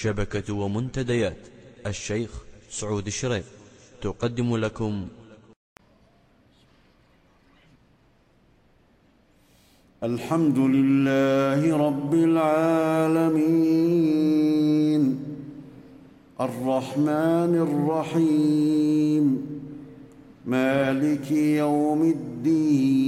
شبكة ومنتديات. الشيخ سعود الشريف تقدم لكم. الحمد لله رب العالمين. الرحمن الرحيم. مالك يوم الدين.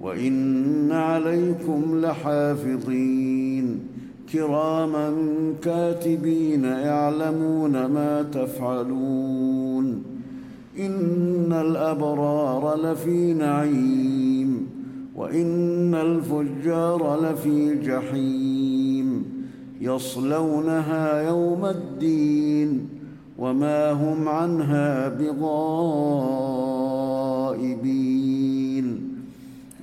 وإن عليكم لحافظين. كراما كاتبين يعلمون ما تفعلون. إن الأبرار لفي نعيم. وإن الفجار لفي جحيم. يصلونها يوم الدين. وما هم عنها بغائبين.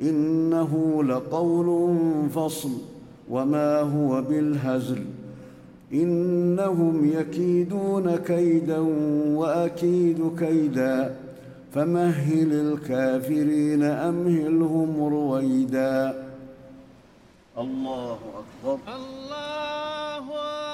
إنه لقول فصل وما هو بالهزل. إنهم يكيدون كيدا وأكيد كيدا فمهل الكافرين أمهلهم رويدا. الله أكبر. الله أكبر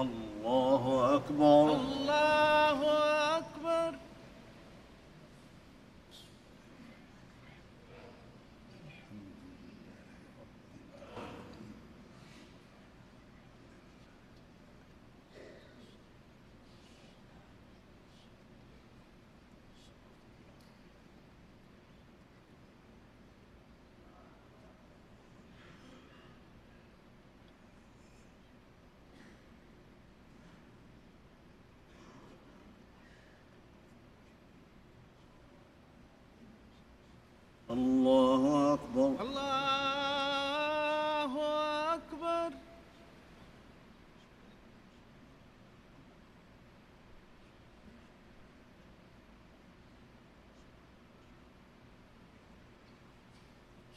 الله أكبر الله اكبر الله أكبر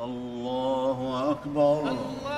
الله أكبر. الله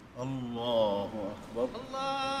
الله أكبر. الله